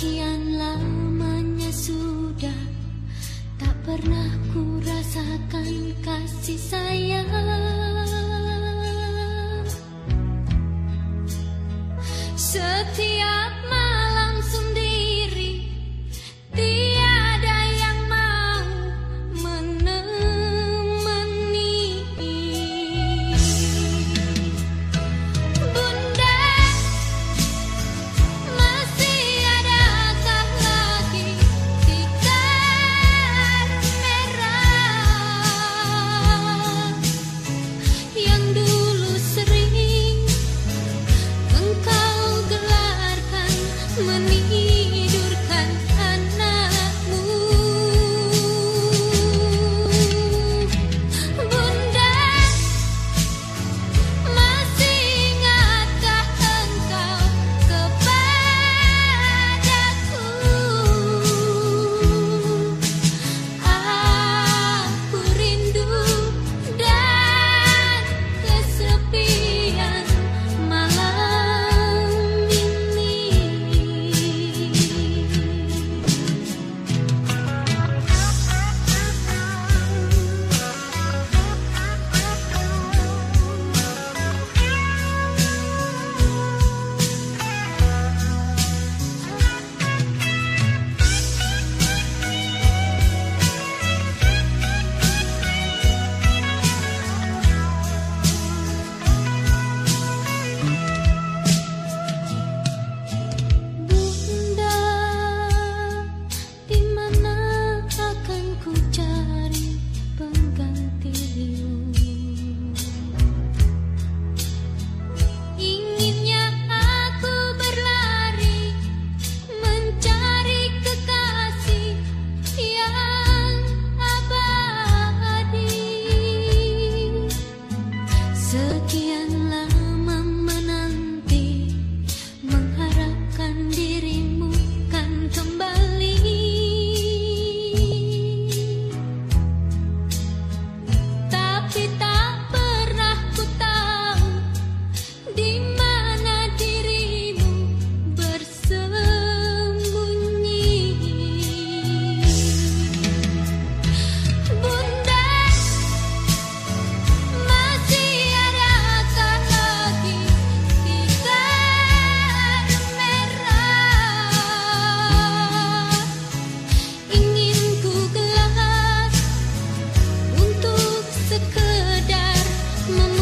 Sekian lamanya sudah Tak pernah ku rasakan kasih sayang. Sekian Nana.